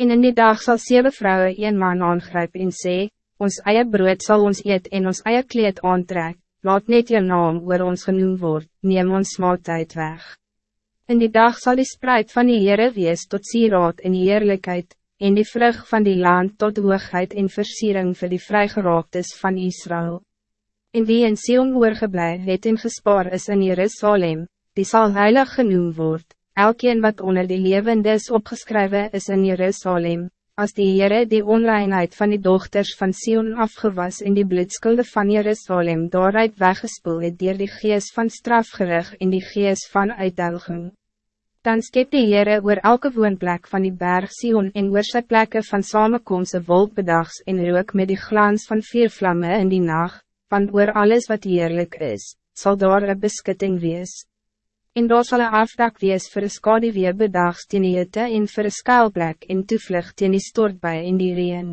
En in die dag zal zeven vrouwen een man aangrijpen en sê, ons eie brood zal ons eet en ons eie kleed aantrek, laat net je naam oor ons genoemd word, neem ons maaltijd weg. In die dag zal die spreid van die Heere wees tot sieraad en heerlijkheid, en die vrug van die land tot hoogheid en versiering vir die vrygeraaktes van Israël. En wie in Sion oorgeblij het en gespaar is in Jerusalem, die zal heilig genoemd worden. Elkeen wat onder die levendes opgeschreven is in Jerusalem, als die Heere die onreinheid van die dochters van Sion afgewas in die bloedskulde van Jerusalem daaruit weggespoel het dier die gees van strafgerig in die gees van uitdelging. Dan skep die Heere oor elke woonplek van die berg Sion en oor sy plekke van samenkomse wolkbedags en rook met die glans van vier vlammen in die nacht, want oor alles wat heerlijk is, zal daar een beskutting wees. En daar sal een afdak wees vir een skadewee bedags teen die hitte en vir een skuilplek en toevlucht teen die stortbui in die reen.